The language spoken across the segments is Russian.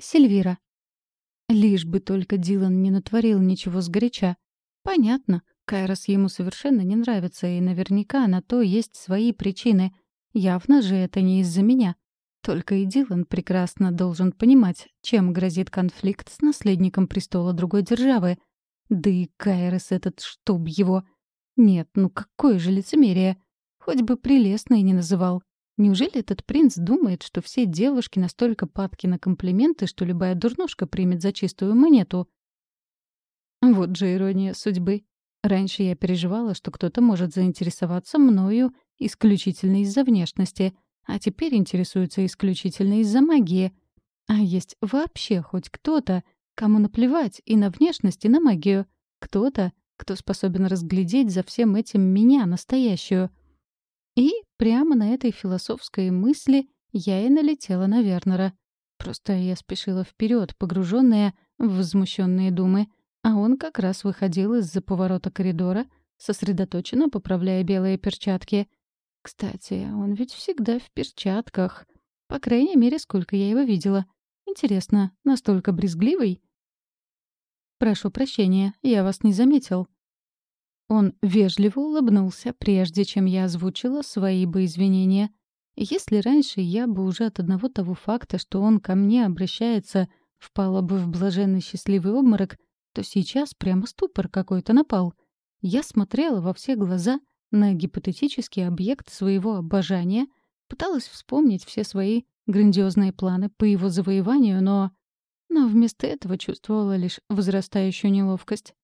Сильвира. Лишь бы только Дилан не натворил ничего сгоряча. Понятно, Кайрос ему совершенно не нравится, и наверняка на то есть свои причины. Явно же это не из-за меня. Только и Дилан прекрасно должен понимать, чем грозит конфликт с наследником престола другой державы. Да и Кайрос этот, чтоб его... Нет, ну какое же лицемерие. Хоть бы прелестный не называл. Неужели этот принц думает, что все девушки настолько падки на комплименты, что любая дурнушка примет за чистую монету? Вот же ирония судьбы. Раньше я переживала, что кто-то может заинтересоваться мною исключительно из-за внешности, а теперь интересуется исключительно из-за магии. А есть вообще хоть кто-то, кому наплевать и на внешность, и на магию. Кто-то, кто способен разглядеть за всем этим меня, настоящую. И прямо на этой философской мысли я и налетела на Вернера. Просто я спешила вперед, погруженная в возмущенные думы, а он как раз выходил из-за поворота коридора, сосредоточенно поправляя белые перчатки. Кстати, он ведь всегда в перчатках. По крайней мере, сколько я его видела. Интересно, настолько брезгливый? «Прошу прощения, я вас не заметил», он вежливо улыбнулся, прежде чем я озвучила свои бы извинения. Если раньше я бы уже от одного того факта, что он ко мне обращается, впала бы в блаженный счастливый обморок, то сейчас прямо ступор какой-то напал. Я смотрела во все глаза на гипотетический объект своего обожания, пыталась вспомнить все свои грандиозные планы по его завоеванию, но... Но вместо этого чувствовала лишь возрастающую неловкость.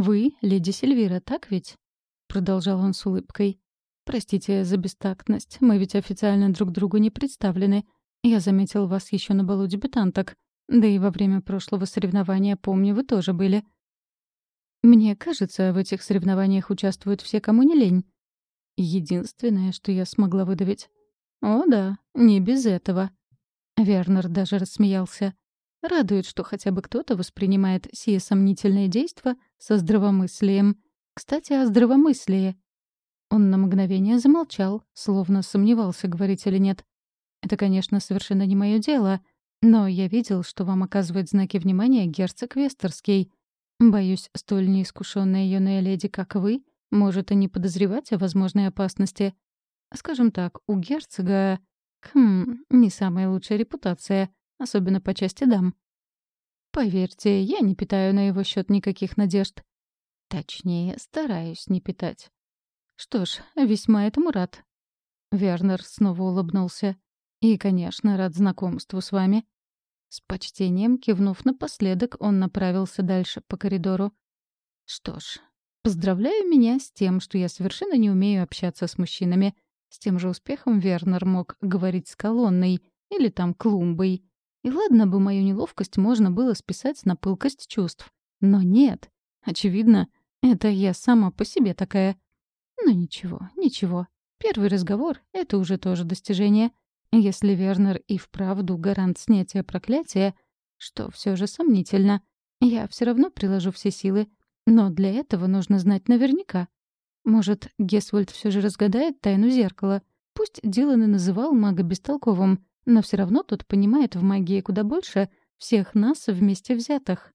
«Вы, леди Сильвира, так ведь?» — продолжал он с улыбкой. «Простите за бестактность, мы ведь официально друг другу не представлены. Я заметил вас еще на балу дебютанток. Да и во время прошлого соревнования, помню, вы тоже были». «Мне кажется, в этих соревнованиях участвуют все, кому не лень». Единственное, что я смогла выдавить. «О да, не без этого». Вернер даже рассмеялся. Радует, что хотя бы кто-то воспринимает сие сомнительные действия со здравомыслием. Кстати, о здравомыслии. Он на мгновение замолчал, словно сомневался, говорить или нет. Это, конечно, совершенно не мое дело, но я видел, что вам оказывает знаки внимания герцог Вестерский. Боюсь, столь неискушенная юная леди, как вы, может и не подозревать о возможной опасности. Скажем так, у герцога... Хм, не самая лучшая репутация — особенно по части дам. Поверьте, я не питаю на его счет никаких надежд. Точнее, стараюсь не питать. Что ж, весьма этому рад. Вернер снова улыбнулся. И, конечно, рад знакомству с вами. С почтением, кивнув напоследок, он направился дальше по коридору. Что ж, поздравляю меня с тем, что я совершенно не умею общаться с мужчинами. С тем же успехом Вернер мог говорить с колонной или там клумбой. И ладно бы мою неловкость можно было списать на пылкость чувств. Но нет. Очевидно, это я сама по себе такая. Но ничего, ничего. Первый разговор — это уже тоже достижение. Если Вернер и вправду гарант снятия проклятия, что все же сомнительно, я все равно приложу все силы. Но для этого нужно знать наверняка. Может, Гесвольд все же разгадает тайну зеркала. Пусть Дилан и называл мага бестолковым — но все равно тот понимает в магии куда больше всех нас вместе взятых.